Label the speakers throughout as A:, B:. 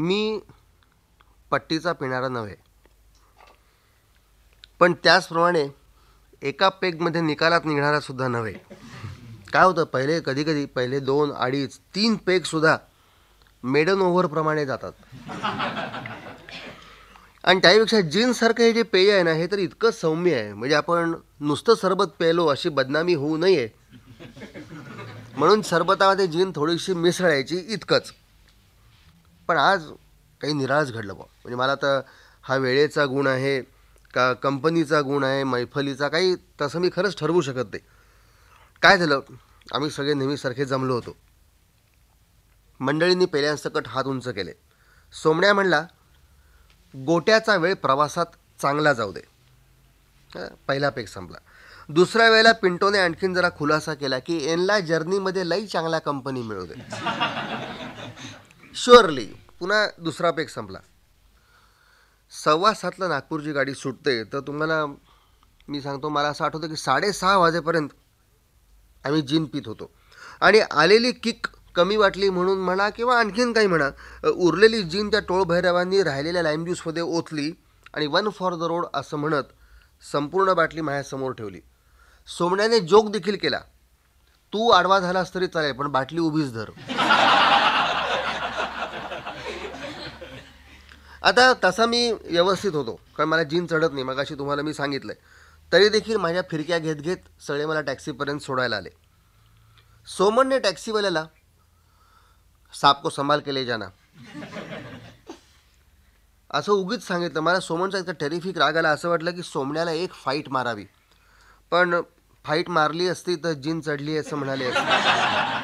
A: मी पट्टीचा पिणारा नव्हे. पण त्याचप्रमाणे एका पेगमध्ये निकालात निघणारासुद्धा नव्हे. काय होतं पहिले कधी कधी पहिले दोन अडीच तीन पेगसुद्धा मेडन ओव्हरप्रमाणे जातात. आणि त्यापेक्षा जीनसारखं हे जे पेय आहे ना हे तर इतकं सौम्य आहे. म्हणजे आपण नुसतं सरबत प्यायलो अशी बदनामी होऊ नये. म्हणून सरबतामध्ये जीन थोडीशी मिसळायची इतकंच. पण आज काही निराळच घडलं बा म्हणजे मला तर हा वेळेचा गुण आहे का कंपनीचा गुण आहे मैफलीचा काही तसं मी खरंच ठरवू शकत नाही. काय झालं? आम्ही सगळे नेहमीसारखे जमलो होतो. मंडळींनी पेल्यांसकट हात उंच केले. सोमण्या म्हणला गोट्याचा वेळ प्रवासात चांगला जाऊ दे. पहिला पेक संपला. दुसऱ्या वेळेला पिंटोने आणखीन जरा खुलासा केला की एनला जर्नीमध्ये लई चांगला कंपनी मिळू दे. शुअरली पुन्हा दुसरा पेक संपला. सव्वा सातला नागपूरची गाडी सुटते तर तुम्हाला मी सांगतो मला असं आठवतं की साडेसहा वाजेपर्यंत आम्ही जीन पित होतो. आणि आलेली किक कमी वाटली म्हणून म्हणा किंवा आणखीन काही म्हणा उरलेली जीन त्या टोळभैरवांनी राहिलेल्या लाईम ज्यूसमध्ये ओतली आणि वन फॉर द रोड असं म्हणत संपूर्ण बाटली माझ्यासमोर ठेवली. सोमण्याने जोक देखील केला. तू आडवा झालास तरी चालेल पण बाटली उभीच धर. आता तसा मी व्यवस्थित होतो. कारण मला जीन चढत नाही मग अशी तुम्हाला मी सांगितलंय. तरी देखील माझ्या फिरक्या घेत घेत सगळे मला टॅक्सीपर्यंत सोडायला आले. सोमनने टॅक्सीवाल्याला साप को संभाल केले जाना. असं उगीच सांगितलं. मला सोमनचा इथं टेरिफिक राग आला असं वाटलं की सोमण्याला एक फाईट मारावी. पण फाईट मारली असती तर जीन चढली असं म्हणाले असते.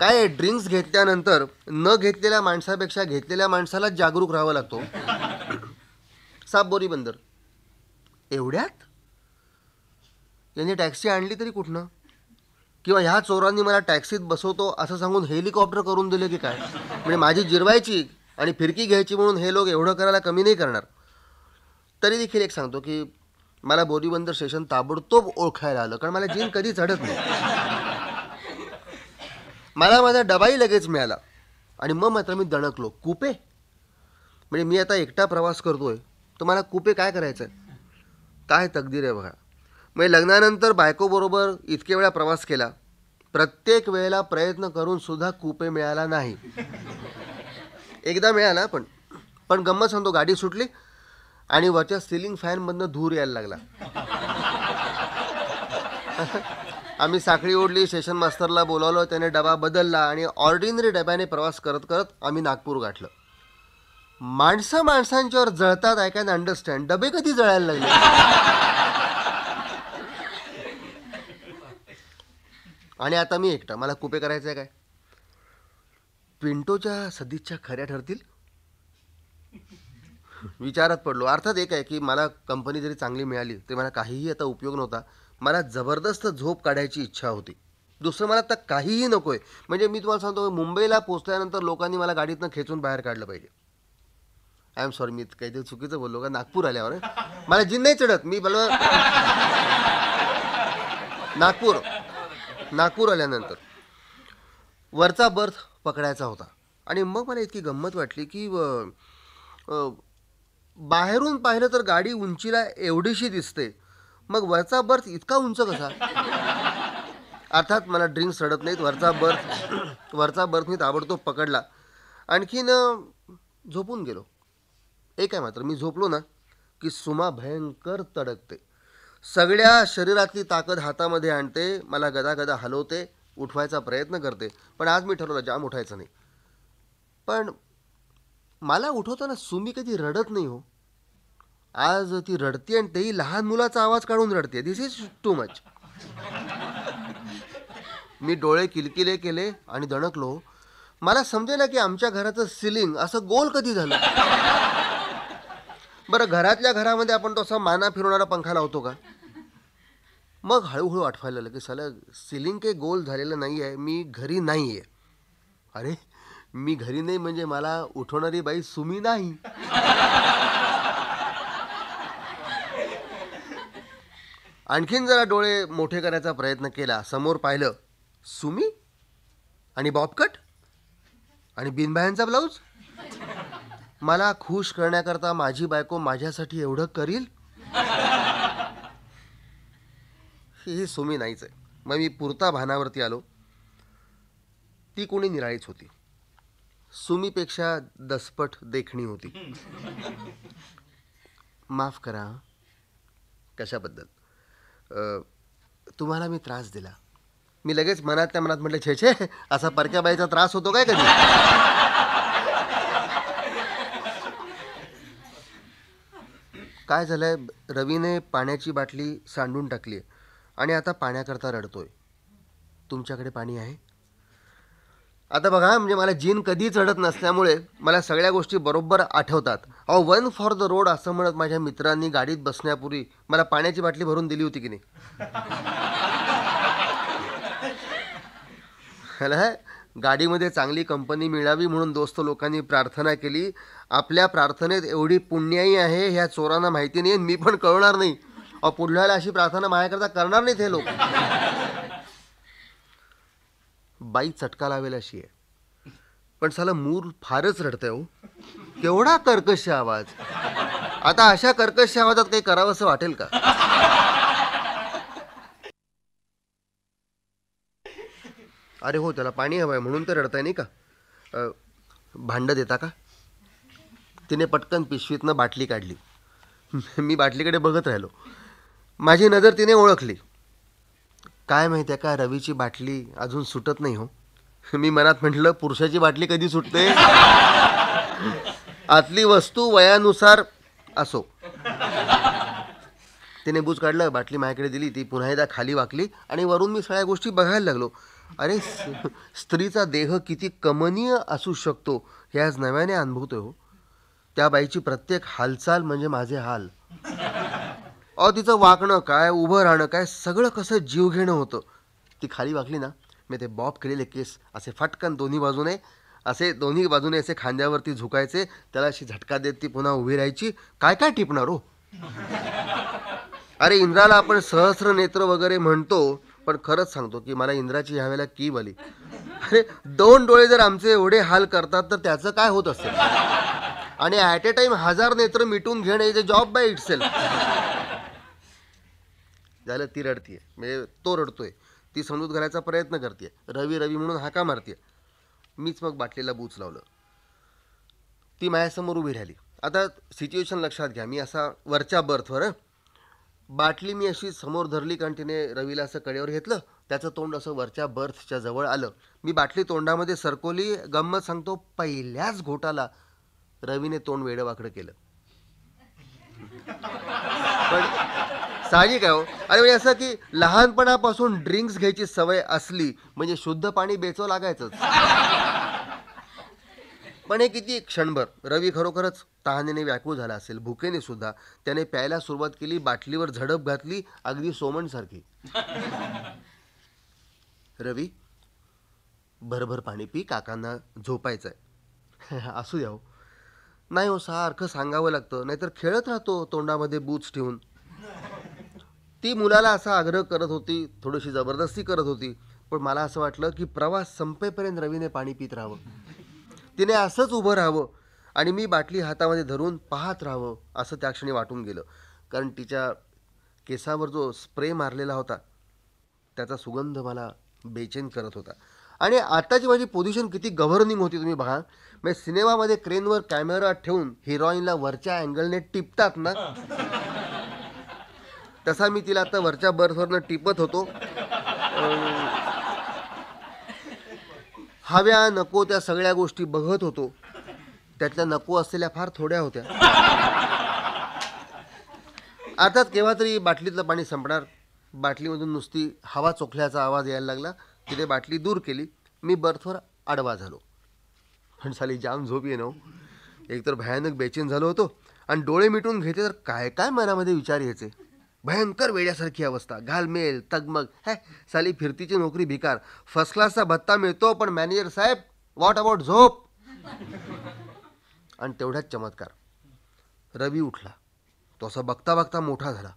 A: काय ड्रिंक्स घेतल्यानंतर न घेतलेल्या माणसापेक्षा घेतलेल्या माणसाला जागरूक राहावं लागतो? सापबोरी बंदर. एवढ्यात? यांनी टॅक्सी आणली तरी कुठनं? किंवा ह्या चोरांनी मला टॅक्सीत बसवतो असं सांगून हेलिकॉप्टर करून दिले की काय? म्हणजे माझी जिरवायची आणि फिरकी घ्यायची म्हणून हे लोक एवढं करायला कमी नाही करणार. तरी देखील एक सांगतो की मला बोरीबंदर स्टेशन ताबडतोब ओळखायला आलं कारण मला जीन कधी चढत नाही. मला माझा डबाही लगेच मिळाला. आणि मग मात्र मी दणकलो. कुपे? म्हणजे मी आता एकटा प्रवास करतोय. तर मला कुपे काय करायचं आहे काय तकदीर आहे बघा. म्हणजे लग्नानंतर बायकोबरोबर इतके वेळा प्रवास केला. प्रत्येक वेळेला प्रयत्न करून सुद्धा कुपे मिळाला नाही. एकदा मिळाला पण. पण गंमत सांगतो गाडी सुटली आणि वरच्या सिलिंग फॅनमधनं धूर यायला लागला. आम्ही साखळी ओढली सेशन मास्तरला बोलावलं त्याने डबा बदलला आणि ऑर्डिनरी डब्याने प्रवास करत करत आम्ही नागपूर गाठलं. माणसं माणसांच्यावर जळतात आय कॅन अंडरस्टँड डबे कधी जळायला लागले? आणि आता मी एकटा. मला कुपे करायचं आहे काय? पिंटोच्या सदिच्छा खऱ्या ठरतील? विचारात पडलो. अर्थात एक आहे की मला कंपनी जरी चांगली मिळाली तरी मला काहीही आता उपयोग नव्हता. मला जबरदस्त झोप काढायची इच्छा होती. दुसरं मला आता काहीही नको आहे म्हणजे मी तुम्हाला सांगतो मुंबईला पोचल्यानंतर लोकांनी मला गाडीतनं खेचून बाहेर काढलं पाहिजे. आय एम सॉरी मी काहीतरी चुकीचं बोललो का? नागपूर आल्यावर मला जिन नाही चढत. मी मला नागपूर नागपूर आल्यानंतर. वरचा बर्थ पकडायचा होता. आणि मग मला इतकी गंमत वाटली की बाहेरून पाहिलं तर गाडी उंचीला एवढीशी दिसते. मग वरचा बर्थ इतका उंच कसा? अर्थात मला ड्रिंक्स सडत नाहीत वरचा बर्थ वरचा बर्थ मी ताबडतोब पकडला. आणखीन झोपून गेलो. एक आहे मात्र मी झोपलो ना की सुमा भयंकर तडकते. सगळ्या शरीरातली ताकद हातामध्ये आणते मला गदा गदा हलवते उठवायचा प्रयत्न करते. पण आज मी ठरवलं जाम उठायचं नाही. पण मला उठवताना सुमी कधी रडत नाही हो. आज ती रडते आणि तेही लहान मुलाचा आवाज काढून रडते. दिस इज टू मच मी डोळे किलकिले केले आणि दणकलो. मला समजेना की आमच्या घराचं सिलिंग असं गोल कधी झालं? बरं घरातल्या घरामध्ये आपण तो असा माना फिरवणारा पंखा लावतो का? मग हळूहळू आठवायला लागलं की साला सिलिंग काही गोल झालेलं नाही आहे मी घरी नाही आहे. अरे मी घरी नाही म्हणजे मला उठवणारी बाई सुमी नाही. आणखीन जरा डोळे मोठे करायचा प्रयत्न केला समोर पाहिलं सुमी आणि बॉबकट आणि बिनबायांचा ब्लाऊज. मला खुश करण्याकरता माझी बायको माझ्यासाठी एवढं करील? ही सुमी नाहीच आहे. मग मी पुरता भानावरती आलो. ती कोणी निराळीच होती. सुमीपेक्षा दसपट देखणी होती. माफ करा कशाबद्दल? तुम्हाला मी त्रास दिला. मी लगेच मनातल्या मनात म्हटलं छे छे असा परक्या बाईचा त्रास होतो काय कधी? काय झालंय? रवीने पाण्याची बाटली सांडून टाकली आणि आता पाण्याकरता रडतोय. तुमच्याकडे पाणी आहे? आता बघा म्हणजे मला जीन कधी चढत नसल्यामुळे मला सगळ्या गोष्टी बरोबर आठवतात. अहो वन फॉर द रोड असं म्हणत माझ्या मित्रांनी गाडीत बसण्यापूर्वी मला पाण्याची बाटली भरून दिली होती की नाही? ह्याला गाडीमध्ये चांगली कंपनी मिळावी म्हणून दोस्त लोकांनी प्रार्थना केली. आपल्या प्रार्थनेत एवढी पुण्याई आहे ह्या चोरांना माहिती नाही मी पण कळणार नाही. अहो पुढल्याला अशी प्रार्थना माझ्याकरता करणार नाहीत हे लोक. बाई चटका लावेल अशी आहे. पण साला मूल फारच रडतंय हो. केवढा कर्कश आवाज. आता अशा कर्कश आवाजात काही करावं असं वाटेल का? अरे हो त्याला पाणी हवं आहे म्हणून तर रडताय नाही का? भांडं देता का? तिने पटकन पिशवीतनं बाटली काढली. मी बाटलीकडे बघत राहिलो. माझी नजर तिने ओळखली. काय माहिती आहे का रवीची बाटली अजून सुटत नाही हो. मी मनात म्हटलं पुरुषाची बाटली कधी सुटते? आतली वस्तू वयानुसार असो. तिने बूज काढलं बाटली माझ्याकडे दिली ती पुन्हा एकदा खाली वाकली आणि वरून मी सगळ्या गोष्टी बघायला लागलो. अरे स्त्रीचा देह किती कमनीय असू शकतो हे आज नव्याने अनुभवतोय हो. त्या बाईची प्रत्येक हालचाल म्हणजे माझे हाल. अहो तिचं वाकणं काय उभं राहणं काय सगळं कसं जीव घेणं होतं. ती खाली वाकली ना मी ते बॉब केलेले केस असे फटकन दोन्ही बाजूने असे दोन्ही बाजूने असे खांद्यावरती झुकायचे त्याला अशी झटका देत ती पुन्हा उभी राहायची. काय काय टिपणार हो? अरे इंद्राला आपण सहस्र नेत्र वगैरे म्हणतो पण खरंच सांगतो की मला इंद्राची ह्यावेळेला कीव आली. अरे दोन डोळे जर आमचे एवढे हाल करतात तर त्याचं काय होत असेल? आणि ॲट ए टाइम हजार नेत्र मिटून घेणे जे जॉब बाय इट झालं ती रडतीये. म्हणजे तो रडतोय. ती समजूत घालायचा प्रयत्न करते रवी रवी म्हणून हाका मारते मीच मग बाटलीला बूच लावलं. ती माझ्यासमोर उभी राहिली. आता सिच्युएशन लक्षात घ्या. मी असा वरच्या बर्थवर बाटली मी अशी समोर धरली कारण तिने रवीला असं कडेवर घेतलं. त्याचं तोंड असं वरच्या बर्थच्या जवळ आलं. मी बाटली तोंडामध्ये सरकवली. गंमत सांगतो पहिल्याच घोटाला रवीने तोंड वेडवाकडं केलं. पण साहजिक आहे हो. अरे म्हणजे असं की लहानपणापासून ड्रिंक्स घ्यायची सवय असली म्हणजे शुद्ध पाणी बेचव लागायचंच. पण हे किती क्षणभर? रवी खरोखरच तहानेने व्याकुळ झाला असेल. भुकेने सुद्धा. त्याने प्यायला सुरुवात केली बाटलीवर झडप घातली अगदी सोमणसारखी. रवी भरभर पाणी पी काकांना झोपायचं आहे असू द्या हो. नाही हो सारखं सांगावं लागतं. नाहीतर खेळत राहतो तोंडामध्ये बूच ठेवून. ती मुलाला असा आग्रह करत होती थोडीशी जबरदस्ती करत होती. पण मला असं वाटलं की प्रवास संपेपर्यंत रवीने पाणी पित राहावं. तिने असंच उभं राहावं आणि मी बाटली हातामध्ये धरून पाहत राहावं असं त्या क्षणी वाटून गेलं. कारण तिच्या केसावर जो स्प्रे मारलेला होता त्याचा सुगंध मला बेचैन करत होता. आणि आत्ताची माझी पोझिशन किती गव्हर्निंग होती तुम्ही बघा. म्हणजे सिनेमामध्ये क्रेनवर कॅमेरा ठेवून हिरोईनला वरच्या अँगलने टिपतात ना तसा मी तिला आता वरच्या बर्थवरनं टिपत होतो. हव्या नको त्या सगळ्या गोष्टी बघत होतो. त्यातल्या नको असलेल्या फार थोड्या होत्या. अर्थात केव्हा तरी बाटलीतलं पाणी संपणार. बाटलीमधून नुसती हवा चोखल्याचा आवाज यायला लागला. तिने बाटली दूर केली. मी बर्थवर आडवा झालो. पण साली जाम झोप ये हो. एकतर भयानक बेचैन झालो होतो. आणि डोळे मिटून घेते तर काय काय मनामध्ये विचार यायचे? भयंकर वेड्यासारखी अवस्था. घालमेल तगमग. है साली फिरतीची नोकरी भिकार. फर्स्ट क्लासचा भत्ता मिळतो पण मॅनेजर साहेब व्हॉट अबाउट झोप? आणि तेवढ्याच चमत्कार. रवी उठला. तो असा बघता बघता मोठा झाला.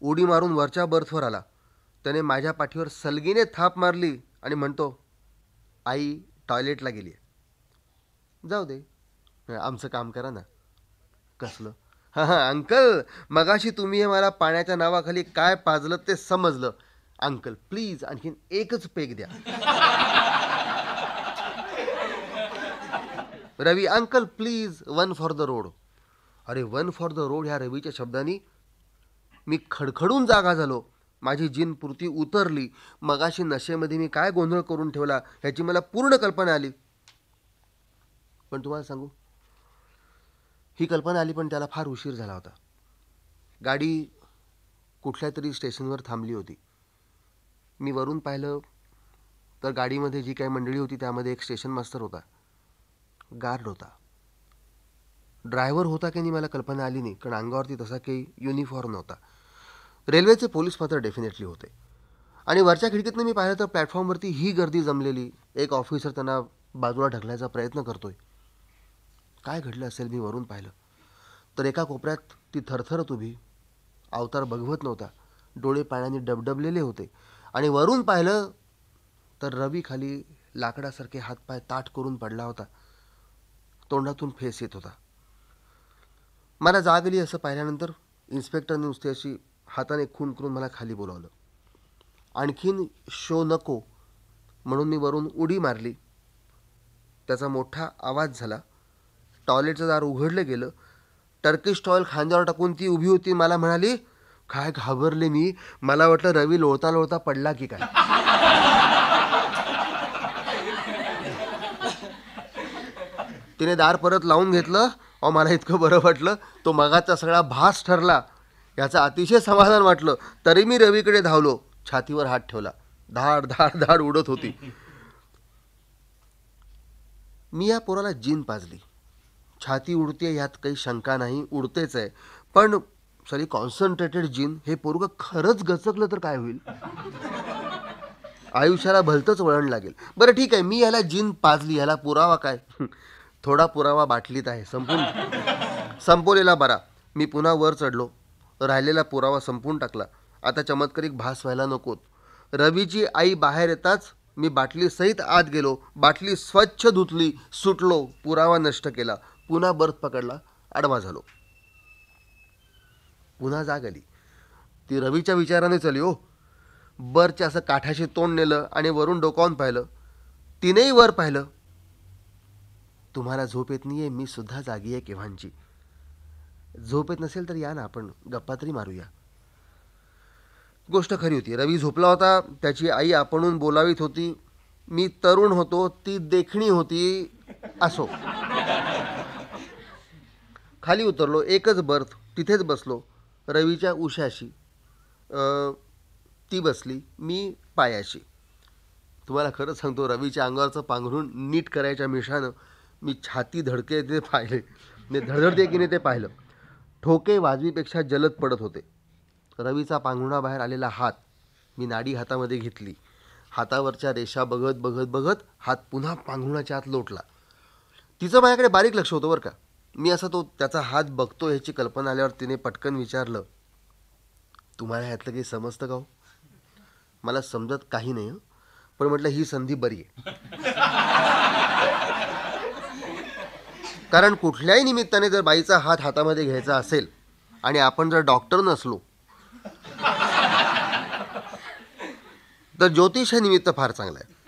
A: उडी मारून वरच्या बर्थवर आला. त्याने माझ्या पाठीवर सलगीने थाप मारली आणि म्हणतो आई टॉयलेटला गेली जाऊ दे. आमचं काम करा ना. कसलं? हां हां अंकल मगाशी तुम्ही हे मला पाण्याच्या नावाखाली काय पाजलं ते समजलं. अंकल प्लीज आणखीन एकच पेग द्या. Ravi uncle please one for the road अरे वन फॉर द रोड ह्या रवीच्या शब्दांनी मी खडखडून जागा झालो. माझी जीन पुरती उतरली. मगाशी नशेमध्ये मी काय गोंधळ करून ठेवला ह्याची मला पूर्ण कल्पना आली. पण तुम्हाला सांगू ही कल्पना आली पण त्याला फार उशीर झाला होता. गाडी कुठल्या तरी स्टेशनवर थांबली होती. मी वरून पाहिलं तर गाडीमध्ये जी काही मंडळी होती त्यामध्ये एक स्टेशन मास्तर होता. गार्ड होता. ड्रायव्हर होता की नाही मला कल्पना आली नाही कारण अंगावरती तसा काही युनिफॉर्म नव्हता. रेल्वेचे पोलीस मात्र डेफिनेटली होते. आणि वरच्या खिडकीतनं मी पाहिलं तर प्लॅटफॉर्मवरती ही गर्दी जमलेली. एक ऑफिसर त्यांना बाजूला ढकलायचा प्रयत्न करतोय. काय घडलं असेल मी वरून पाहिलं. तर एका कोपऱ्यात ती थरथरत उभी. अवतार बघवत नव्हता. डोळे पाण्याने डबडबलेले होते. आणि वरून पाहिलं तर रवी खाली लाकडासारखे हातपाय ताट करून पडला होता. तोंडातून फेस येत होता. मला जाग आली असं पाहिल्यानंतर इन्स्पेक्टरने नुसते अशी हाताने खून करून मला खाली बोलावलं. आणखीन शो नको म्हणून मी वरून उडी मारली. त्याचा मोठा आवाज झाला. टॉयलेटचं दार उघडलं गेलं. टर्किश टॉयल खांद्यावर टाकून ती उभी होती. मला म्हणाली काय घाबरले मी? मला वाटलं रवी लोळता लोळता पडला की काय? तिने दार परत लावून घेतलं. अहो मला इतकं बरं वाटलं. तो मगाचा सगळा भास ठरला. याचं अतिशय समाधान वाटलं. तरी मी रवीकडे धावलो. छातीवर हात ठेवला. धाड धाड धाड उडत होती. मी या पोराला जीन पाजली. छाती उडते यात काही शंका नाही उडतेच आहे. पण सॉरी कॉन्सन्ट्रेटेड जीन हे पोरग खरंच गचकलं तर काय होईल? आयुष्याला भलतंच वळण लागेल. बरं ठीक आहे मी याला जीन पाजली याला पुरावा काय? थोडा पुरावा बाटलीत आहे संपून संपवलेला बरा. मी पुन्हा वर चढलो. राहिलेला पुरावा संपून टाकला. आता चमत्कारिक भास व्हायला नकोत. रवीची आई बाहेर येताच मी बाटली सहित आत गेलो. बाटली स्वच्छ धुतली सुटलो पुरावा नष्ट केला. पुन्हा बर्थ पकडला आडवा झालो. पुन्हा जाग आली. ती रवीच्या विचाराने चली हो बरच्या असं काठाशी तोंड नेलं आणि वरून डोकावून पाहिलं. तिनेही वर पाहिलं. तुम्हाला झोप येत नाहीये मी सुद्धा जागी आहे केव्हांची. झोप येत नसेल तर या ना आपण गप्पा तरी मारूया. गोष्ट खरी होती. रवी झोपला होता त्याची आई आपणून बोलावीत होती. मी तरुण होतो ती देखणी होती असो. खाली उतरलो एकच बर्थ तिथेच बसलो रवीच्या उशाशी. ती बसली मी पायाशी. तुम्हाला खरं सांगतो रवीच्या अंगावरचं पांघरून नीट करायच्या मिशानं मी छाती धडके ते पाहिले. मी धडधडते की नाही ते पाहिलं. ठोके वाजवीपेक्षा जलद पडत होते. रवीचा पांघरुणाबाहेर आलेला हात मी नाडी हातामध्ये घेतली. हातावरच्या रेषा बघत बघत बघत हात पुन्हा पांघरुणाच्या आत लोटला. तिचं माझ्याकडे बारीक लक्ष होतं बरं का. मी असा तो त्याचा हात बघतो ह्याची कल्पना आल्यावर तिने पटकन विचारलं तुम्हाला ह्यातलं काही समजतं का हो? मला समजत काही नाही पण म्हटलं ही संधी बरी आहे. कारण कुठल्याही निमित्ताने जर बाईचा हात हातामध्ये घ्यायचा असेल आणि आपण जर डॉक्टर नसलो तर ज्योतिष हे निमित्त फार चांगलं आहे.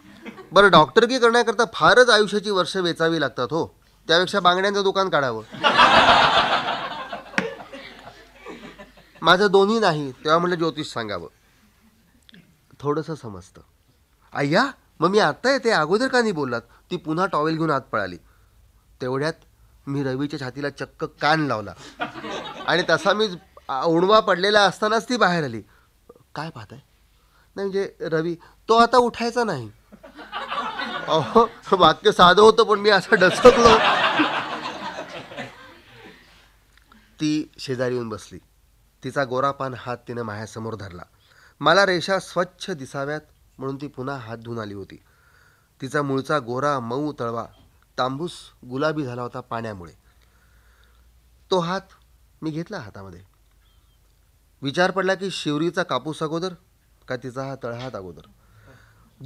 A: बरं डॉक्टरकी करण्याकरता फारच आयुष्याची वर्ष वेचावी लागतात हो. त्यापेक्षा बांगड्यांचं दुकान काढावं. माझं दोन्ही नाही तेव्हा म्हटलं ज्योतिष सांगावं. थोडंसं समजतं. अय्या मग मी आत्ता येते अगोदर का नाही बोललात? ती पुन्हा टॉवेल घेऊन आत पळाली. तेवढ्यात मी रवीच्या छातीला चक्क कान लावला. आणि तसा मी उणवा पडलेला असतानाच ती बाहेर आली. काय पाहताय? नाही म्हणजे रवी तो आता उठायचा नाही. अहो वाक्य साधं होतं पण मी असं डसकलो. ती शेजारी येऊन बसली. तिचा गोरापान हात तिनं माझ्यासमोर धरला. मला रेषा स्वच्छ दिसाव्यात म्हणून ती पुन्हा हात धुवून आली होती. तिचा मूळचा गोरा मऊ तळवा तांबूस गुलाबी झाला होता पाण्यामुळे. तो हात मी घेतला हातामध्ये. विचार पडला की शिवरीचा कापूस अगोदर का तिचा हा तळहात अगोदर?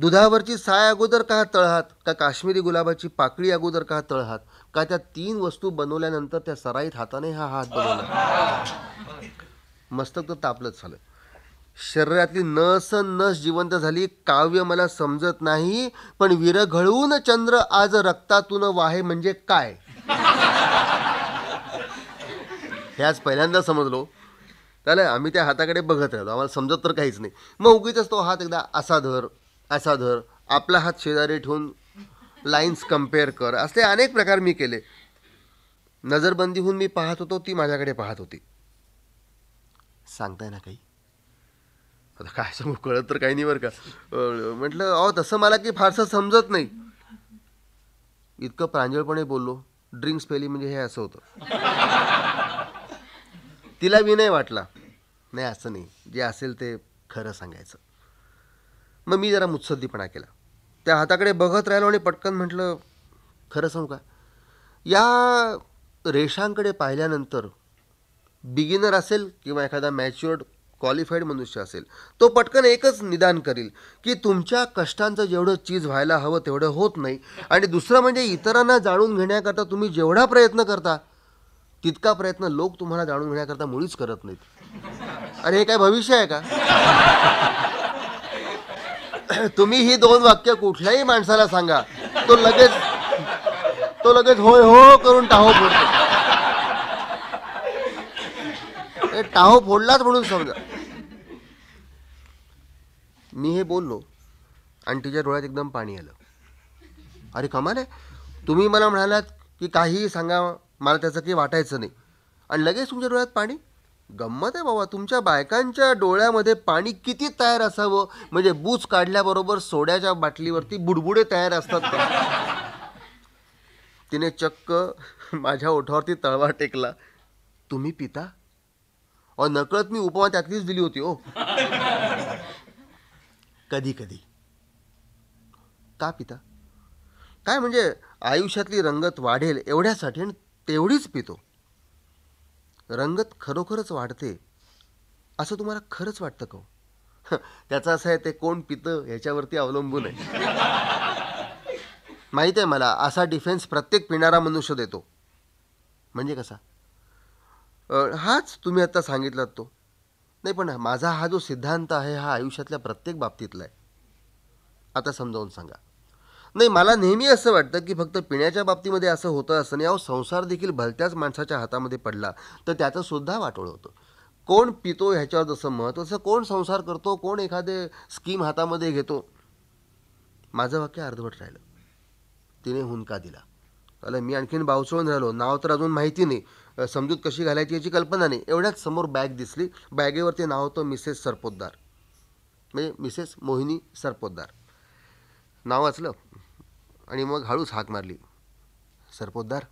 A: दुधावरची साय अगोदर का तळहात? का काश्मीरी गुलाबाची पाकळी अगोदर का तळहात? का त्या तीन वस्तू बनवल्यानंतर त्या सराईत हाताने हा हात बनवला? मस्तक तर तापलंच झालं. शरीरातली नस नस जिवंत झाली काव्य मला समजत नाही पण विरघळून चंद्र आज रक्तातून वाहे म्हणजे काय? हे आज पहिल्यांदा समजलो. त्याला आम्ही त्या हाताकडे बघत राहिलो. आम्हाला समजत तर काहीच नाही. मग उगीच तो हात एकदा असा धर. असा धर. आपला हात शेजारी ठेवून लाईन्स कंपेअर कर. असे अनेक प्रकार मी केले. नजरबंदी होऊन मी पाहत होतो ती माझ्याकडे पाहत होती. सांगताय ना काही? आता काय सांगू कळत तर काही नाही बरं का. म्हटलं अहो तसं मला की फारसं समजत नाही. इतकं प्रांजळपणे बोललो. ड्रिंक्स पेली म्हणजे हे असं होतं. तिला विनय वाटला. नाही असं नाही. जे असेल ते खरं सांगायचं. मग मी जरा मुत्सद्दीपणा केला. त्या हाताकडे बघत राहिलो आणि पटकन म्हटलं खरं सांगू का? या रेषांकडे पाहिल्यानंतर बिगिनर असेल किंवा एखादा मॅच्युअर्ड क्वालिफाईड मनुष्य असेल तो पटकन एकच निदान करील की तुमच्या कष्टांचं जेवढं चीज व्हायला हवं तेवढं होत नाही आणि दुसरं म्हणजे इतरांना जाणून घेण्याकरता तुम्ही जेवढा प्रयत्न करता तितका प्रयत्न लोक तुम्हाला जाणून घेण्याकरता मुळीच करत नाहीत. अरे हे काय भविष्य आहे का? तुम्ही ही दोन वाक्य कुठल्याही माणसाला सांगा. तो लगेच तो लगेच होय हो, हो करून टाहो फोडतो. टाहो फोडलाच म्हणून समजा. मी हे बोललो आणि तिच्या डोळ्यात एकदम पाणी आलं. अरे कमाल आहे. तुम्ही मला म्हणालात की काहीही सांगा मला त्याचं काही वाटायचं नाही. आणि लगेच तुमच्या डोळ्यात पाणी? गंमत आहे बाबा तुमच्या बायकांच्या डोळ्यामध्ये पाणी किती तयार असावं? म्हणजे बूच काढल्याबरोबर सोड्याच्या बाटलीवरती बुडबुडे तयार असतात का? तिने चक्क माझ्या ओठावरती तळवा टेकला. तुम्ही पिता? अ नकळत मी उपमा त्यातलीच दिली होती हो कधी कधी. का पिता? काय म्हणजे आयुष्यातली रंगत वाढेल एवढ्यासाठी आणि तेवढीच पितो. रंगत खरोखरच वाढते असं तुम्हाला खरंच वाटतं का हो? त्याचं असं आहे ते कोण पितं ह्याच्यावरती अवलंबून आहे. माहिती आहे मला असा डिफेन्स प्रत्येक पिणारा मनुष्य देतो. म्हणजे कसा? हाच तुम्ही आता सांगितलात तो. नाही पण माझा हा जो सिद्धांत आहे हा आयुष्यातल्या प्रत्येक बाबतीतला आहे. आता समजावून सांगा. नाही मला नेहमी असं वाटतं की फक्त पिण्याच्या बाबतीमध्ये असं होतं असं नाही. अहो संसार देखील भलत्याच माणसाच्या हातामध्ये पडला तर त्याचंसुद्धा वाटोळ होतं. कोण पितो ह्याच्यावर जसं महत्त्व तसं कोण संसार करतो कोण एखादे स्कीम हातामध्ये घेतो. माझं वाक्य अर्धवट राहिलं. तिने हुंका दिला. अलं मी आणखीन बावचळून राहिलो. नाव तर अजून माहिती नाही. समजूत कशी घालायची याची कल्पना नाही. एवढ्याच समोर बॅग दिसली. बॅगेवरती नाव होतं मिसेस सरपोतदार. म्हणजे मिसेस मोहिनी सरपोतदार. नाव वाचलं? आणि मग हळूच हाक मारली. सरपोतदार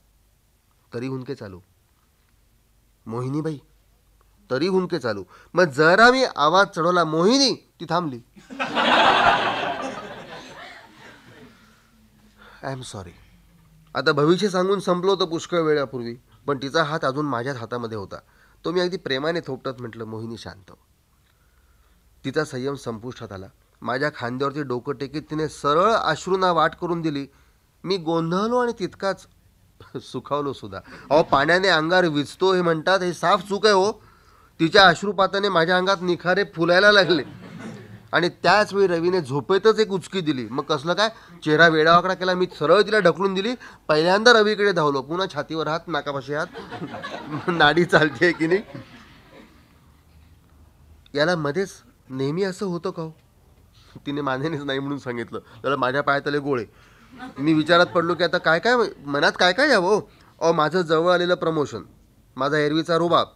A: तरी हुंके चालू. मोहिनीबाई तरी हुंके चालू. मग जरा मी आवाज चढवला मोहिनी ती थांबली. आय एम सॉरी आता भविष्य सांगून संपलो होतं पुष्कळ वेळापूर्वी पण तिचा हात अजून माझ्याच हातामध्ये होता. तो मी अगदी प्रेमाने थोपटत म्हटलं मोहिनी शांत हो. तिचा संयम संपुष्टात आला. माझ्या खांद्यावरती डोकं टेकीत तिने सरळ अश्रूंना वाट करून दिली. मी गोंधळलो आणि तितकाच सुखावलो सुद्धा. अहो पाण्याने अंगार विजतो हे म्हणतात हे साफ चूक आहे हो. तिच्या अश्रुपाताने माझ्या अंगात निखारे फुलायला लागले. आणि त्याच वेळी रवीने झोपेतच एक उचकी दिली. मग कसलं काय? चेहरा वेडावाकडा केला. मी सरळ तिला ढकलून दिली. पहिल्यांदा रवीकडे धावलो. पुन्हा छातीवर हात नाकापाशी हात. नाडी चालते की नाही? याला मध्येच नेहमी असं होतं का हो? तिने मानेनेच नाही म्हणून सांगितलं. त्याला माझ्या पायात आले गोळे. मी विचारात पडलो की आता काय काय मनात काय काय यावं? अहो माझं जवळ आलेलं प्रमोशन माझा एरवीचा रुबाब.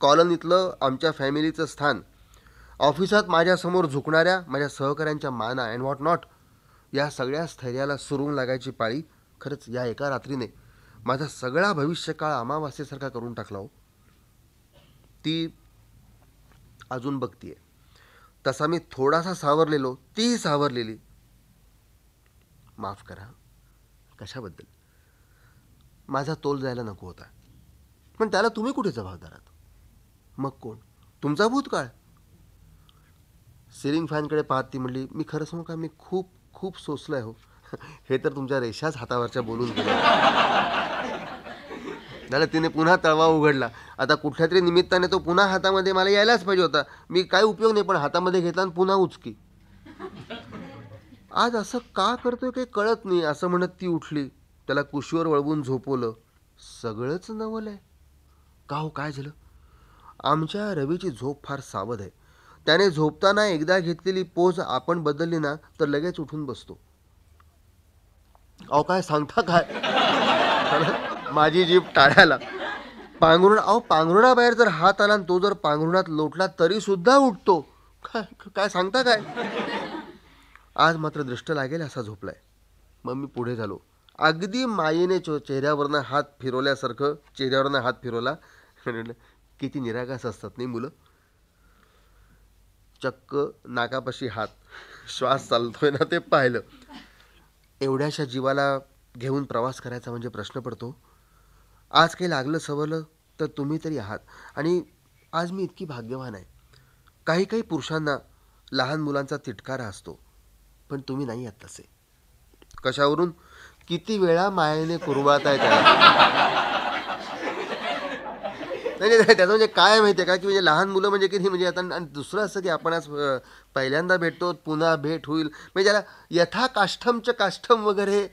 A: कॉलनीतलं आमच्या फॅमिलीचं स्थान. ऑफिसात माझ्यासमोर झुकणाऱ्या माझ्या सहकाऱ्यांच्या माना अँड व्हॉट नॉट या सगळ्या स्थैर्याला सुरून लागायची पाळी खरंच या एका रात्रीने. माझा सगळा भविष्यकाळ अमावास्येसारखा करून टाकला हो. ती अजून बघतीये. तसा मी थोडासा सावरलेलो तीही सावरलेली. माफ करा. कशाबद्दल? माझा तोल जायला नको होता. पण त्याला तुम्ही कुठे जबाबदार आहात? मग कोण? तुमचा भूतकाळ. सिलिंग फॅनकडे पाहत ती म्हणली मी खरं सांगू का? मी खूप खूप सोसलं आहे हो. हे तर तुमच्या रेषाच हातावरच्या बोलून गेल्या झालं तिने पुन्हा तळवा उघडला. आता कुठल्या तरी निमित्ताने तो पुन्हा हातामध्ये मला यायलाच पाहिजे होता. मी काय उपयोग नाही पण हातामध्ये घेतला आणि पुन्हा उचकी. आज असं का करतोय काही कळत नाही असं म्हणत ती उठली. त्याला कुशीवर वळवून झोपवलं. सगळंच नवल आहे का हो काय झालं? आमच्या रवीची झोप फार सावध आहे. त्याने झोपताना एकदा घेतलेली पोज आपण बदलली ना तर लगेच उठून बसतो. अहो काय सांगता काय? माझी जीभ टाळ्याला. पांघरुण अहो पांघरुणाबाहेर जर हात आला आणि तो जर पांघरुणात लोटला तरी सुद्धा उठतो. काय काय सांगता काय? आज मात्र दृष्ट लागेल असा झोपलाय. मग मी पुढे झालो. अगदी मायेने चो चेहऱ्यावरनं हात फिरवल्यासारखं चेहऱ्यावरनं हात फिरवला. किती निरागास असतात नाही मुलं? चक्क नाकापाशी हात. श्वास चालतोय ना ते पाहिलं. एवढ्याशा जीवाला घेऊन प्रवास करायचा म्हणजे प्रश्न पडतो. आज काही लागलं सवरलं तर तुम्ही तरी आहात. आणि आज मी इतकी भाग्यवान आहे. काही काही पुरुषांना लहान मुलांचा तिटकारा असतो पण तुम्ही नाही आहात तसे. कशावरून? किती वेळा मायेने आहे त्याला. नाही नाही त्याचं म्हणजे काय माहिती आहे का? की म्हणजे लहान मुलं म्हणजे किती? म्हणजे आता आणि दुसरं असं की आपण आज पहिल्यांदा भेटतो पुन्हा भेट होईल. म्हणजे ज्याला यथा काष्ठमचं काष्ठम वगैरे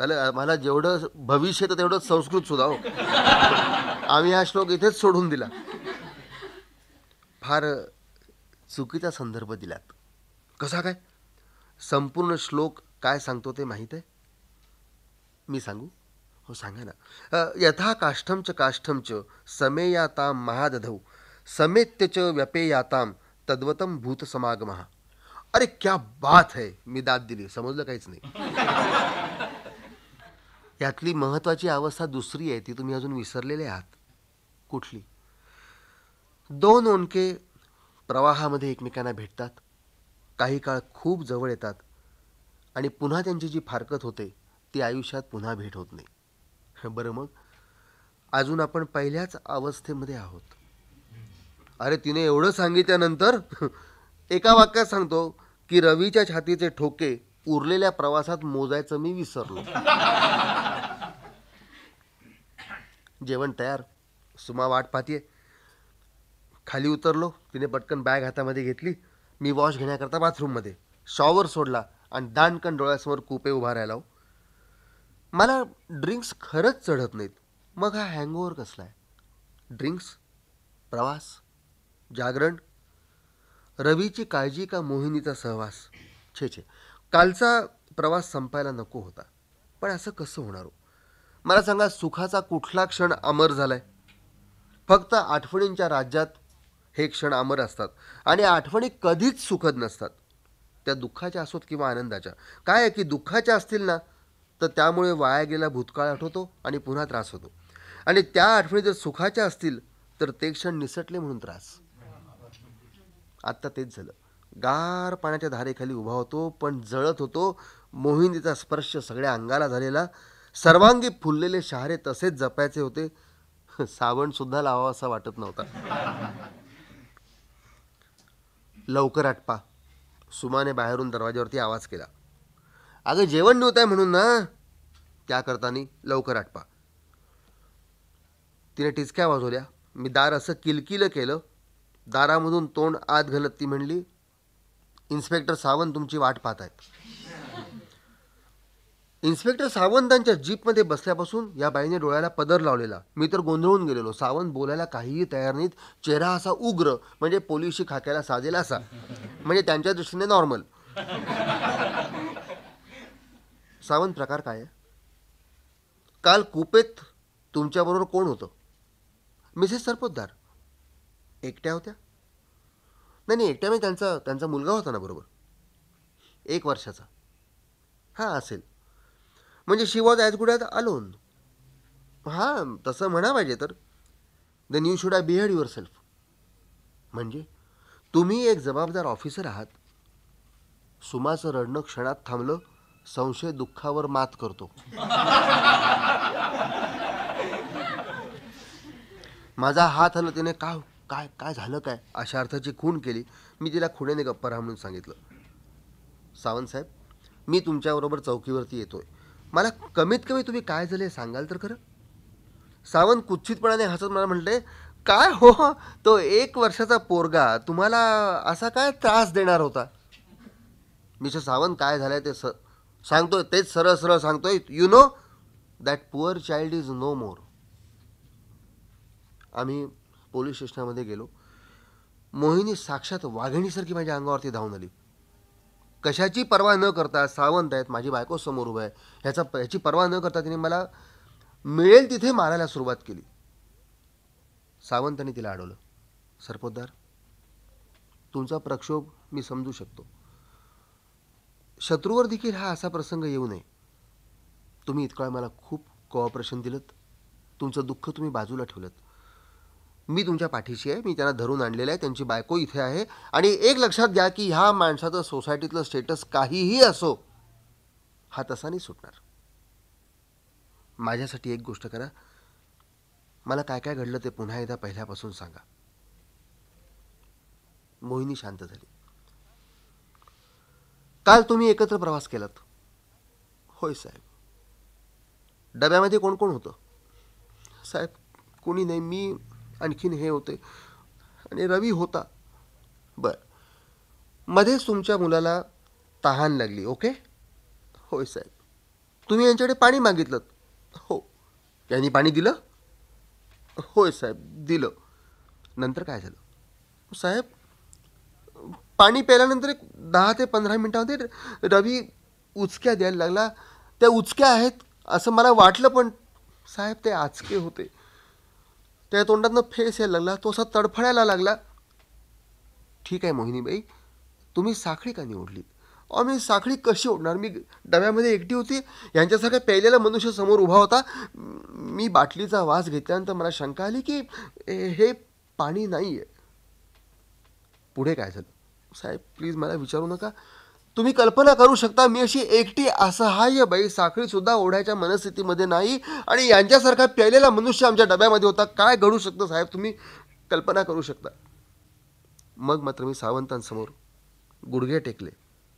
A: झालं मला जेवढं भविष्य तर तेवढं संस्कृत सुद्धा हो. आम्ही हा श्लोक इथेच सोडून दिला. फार चुकीचा संदर्भ दिलात. कसा काय? संपूर्ण श्लोक काय सांगतो ते माहीत आहे? मी सांगू? हो सांगा ना. यथा काष्ठम च काष्ठम च समेयाताम महादधौ समेत्य च व्यपेयाताम तद्वतम भूत समागमहा अरे क्या बात है! मी दाद दिली. समजलं काहीच नाही. यातली महत्त्वाची अवस्था दुसरी आहे ती तुम्ही अजून विसरलेले आहात. कुठली? दोन ओंडके प्रवाहामध्ये एकमेकांना भेटतात. काही काळ खूप जवळ येतात. आणि पुन्हा त्यांची जी फारकत होते ती आयुष्यात पुन्हा भेट होत नाही. बरं मग? अजून आपण पहिल्याच अवस्थेमध्ये आहोत. अरे तिने एवढं सांगितल्यानंतर एका वाक्यात सांगतो की रवीच्या छातीचे ठोके उरलेल्या प्रवासात मोजायचं मी विसरलो. जेवण तयार. सुमा वाट पाहतीये. खाली उतरलो. तिने पटकन बॅग हातामध्ये घेतली. मी वॉश घेण्याकरता बाथरूममध्ये शॉवर सोडला आणि दांडकन डोळ्यासमोर कुपे उभा राहिला हो. मला ड्रिंक्स खरंच चढत नाहीत. मग हा हँगओवर कसला आहे? ड्रिंक्स प्रवास? जागरण? रवीची काळजी का मोहिनीचा सहवास? छे छे. कालचा प्रवास संपायला नको होता. पण असं कसं होणार हो? मला सांगा सुखाचा कुठला क्षण अमर झालाय? फक्त आठवणींच्या राज्यात हे क्षण अमर असतात आणि आठवणी कधीच सुखद नसतात. त्या दुःखाच्या असोत किंवा आनंदाच्या. काय आहे की दुःखाच्या असतील ना तर त्यामुळे वाया गेलेला भूतकाळ आठवतो आणि पुन्हा त्रास होतो. आणि त्या आठवणी जर सुखाच्या असतील तर ते क्षण निसटले म्हणून त्रास. आत्ता तेच झालं. गार पाण्याच्या धारेखाली उभा होतो पण जळत होतो. मोहिनीचा स्पर्श सगळ्या अंगाला झालेला. सर्वांगी फुललेले शहारे तसेच जपायचे होते. सावण सुद्धा लावावा असा वाटत नव्हता. लवकर आटपा. सुमाने बाहेरून दरवाज्यावरती आवाज केला. अगं जेवण नव्हतं म्हणून ना? त्या करतानी लवकर आटपा. तिने टिचक्या वाजवल्या. मी दार असं किलकिलं केलं. दारामधून तोंड आत घालत ती म्हणली इन्स्पेक्टर सावंत तुमची वाट पाहत आहेत इन्स्पेक्टर सावंतांच्या जीपमध्ये बसल्यापासून या बाईने डोळ्याला पदर लावलेला. मी तर गोंधळून गेलेलो. सावंत बोलायला काहीही तयार नाहीत. चेहरा असा उग्र म्हणजे पोलिशी खाक्याला साजेला असा. म्हणजे त्यांच्या दृष्टीने नॉर्मल सावंत प्रकार काय आहे? काल कुपेत तुमच्याबरोबर कोण होतं? मिसेस सरपोतदार. एकट्या होत्या? नाही नाही एकट्या म्हणजे त्यांचा त्यांचा मुलगा होता ना बरोबर. एक वर्षाचा. हां असेल. म्हणजे she was as good as alone हां तसं म्हणा पाहिजे तर. Then you should I behave yourself म्हणजे तुम्ही एक जबाबदार ऑफिसर आहात. सुमाचं रडणं क्षणात थांबलं संशय दुःखावर मात करतो. माझा हात आलं तिने का काय काय झालं काय अशा अर्थाची खून केली. मी तिला खुण्याने गप्पा राहा म्हणून सांगितलं. सावंत साहेब मी तुमच्याबरोबर चौकीवरती येतोय. मला कमीत कमी तुम्ही काय झाले सांगाल तर खरं? सावंत कुत्सितपणाने हसत मला म्हटले काय हो? तो एक वर्षाचा पोरगा तुम्हाला असा काय त्रास देणार होता? मिस्टर सावंत काय झालंय ते स सांगतोय तेच सरळ सरळ सांगतोय. You know that poor child is no more आम्ही पोलीस स्टेशनामध्ये गेलो. मोहिनी साक्षात वाघिणीसारखी माझ्या अंगावरती धावून आली. कशाची पर्वा न करता सावंत आहेत माझी बायको समोर उभं आहे ह्याचा ह्याची पर्वा न करता तिने मला मिळेल तिथे मारायला सुरुवात केली. सावंतांनी तिला अडवलं. सरपोतदार तुमचा प्रक्षोभ मी समजू शकतो. शत्रूवर देखील हा असा प्रसंग येऊ नये. तुम्ही इतका मला खूप कोऑपरेशन दिलं तुमचं दुःख तुम्ही बाजूला ठेवलं मी तुमच्या पाठीशी आहे मी त्यांना धरून आणलेलं आहे त्यांची बायको इथे आहे. आणि एक लक्षात घ्या की ह्या माणसाचं सोसायटीतलं स्टेटस काहीही असो हा तसा नाही सुटणार. माझ्यासाठी एक गोष्ट करा. मला काय काय घडलं ते पुन्हा एकदा पहिल्यापासून सांगा. मोहिनी शांत झाली. काल तुम्ही एकत्र प्रवास केलात? होय साहेब. डब्यामध्ये कोण कोण होतं? साहेब कोणी नाही मी आणखीन हे होते. आणि रवी होता. बर. मध्येच तुमच्या मुलाला तहान लागली ओके? होय साहेब. तुम्ही यांच्याकडे पाणी मागितलं. हो. यांनी पाणी दिलं? होय साहेब दिलं. नंतर काय झालं? साहेब पाणी प्यायल्यानंतर एक दहा ते पंधरा मिनटामध्ये रवी उचक्या द्यायला लागला. त्या उचक्या आहेत असं मला वाटलं पण साहेब ते आचके होते. त्या तोंडातनं फेस यायला लागला तो असा तडफडायला लागला. ठीक आहे मोहिनीबाई तुम्ही साखळी का निवडलीत? अहो मी साखळी कशी ओढणार? मी डब्यामध्ये एकटी होती यांच्यासारखा प्यायलेला मनुष्य समोर उभा होता. मी बाटलीचा वास घेतल्यानंतर मला शंका आली की हे- हे पाणी नाही आहे पुढे काय झालं? साहेब प्लीज मला विचारू नका. तुम्ही कल्पना करू शकता मी अशी एकटी असहाय्य बाई साखळीसुद्धा ओढायच्या मनस्थितीमध्ये नाही आणि यांच्यासारखा प्यायलेला मनुष्य आमच्या डब्यामध्ये होता. काय घडू शकतं साहेब? तुम्ही कल्पना करू शकता. मग मात्र मी सावंतांसमोर गुडघे टेकले.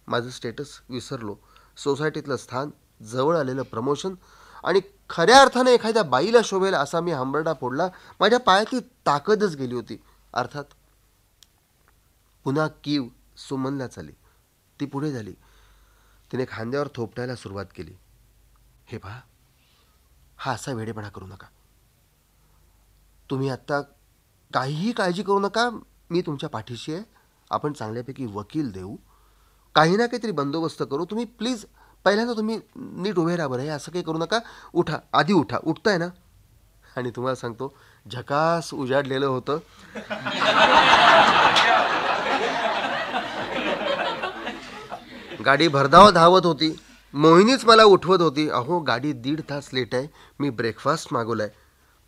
A: माझं स्टेटस विसरलो. सोसायटीतलं स्थान जवळ आलेलं प्रमोशन आणि खऱ्या अर्थाने एखाद्या बाईला शोभेल असा मी हंबरडा फोडला. माझ्या पायातली ताकदच गेली होती. अर्थात पुन्हा कीव सुमनला चाली ती पुढे झाली. तिने खांद्यावर थोपटायला सुरुवात केली. हे पहा हा असा वेडेपणा करू नका. तुम्ही आत्ता काहीही काळजी करू नका. मी तुमच्या पाठीशी आहे. आपण चांगल्यापैकी वकील देऊ. काही ना काहीतरी बंदोबस्त करू. तुम्ही प्लीज पहिल्यांदा तुम्ही नीट उभे राहा बरं. हे असं काही करू नका. उठा आधी उठा. उठताय ना? आणि तुम्हाला सांगतो झकास उजाडलेलं होतं. गाडी भरधाव धावत होती. मोहिनीच मला उठवत होती. अहो गाडी दीड तास लेट आहे. मी ब्रेकफास्ट मागवलाय.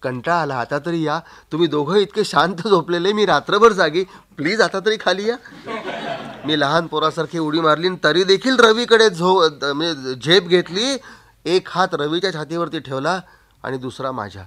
A: कंटाळा आला. आता तरी या. तुम्ही दोघं इतके शांत झोपलेले मी रात्रभर जागी. प्लीज आता तरी खाली या. मी लहान पोरासारखी उडी मारली आणि तरी देखील रवीकडे झो म्हणजे झेप घेतली. एक हात रवीच्या छातीवरती ठेवला आणि दुसरा माझ्या.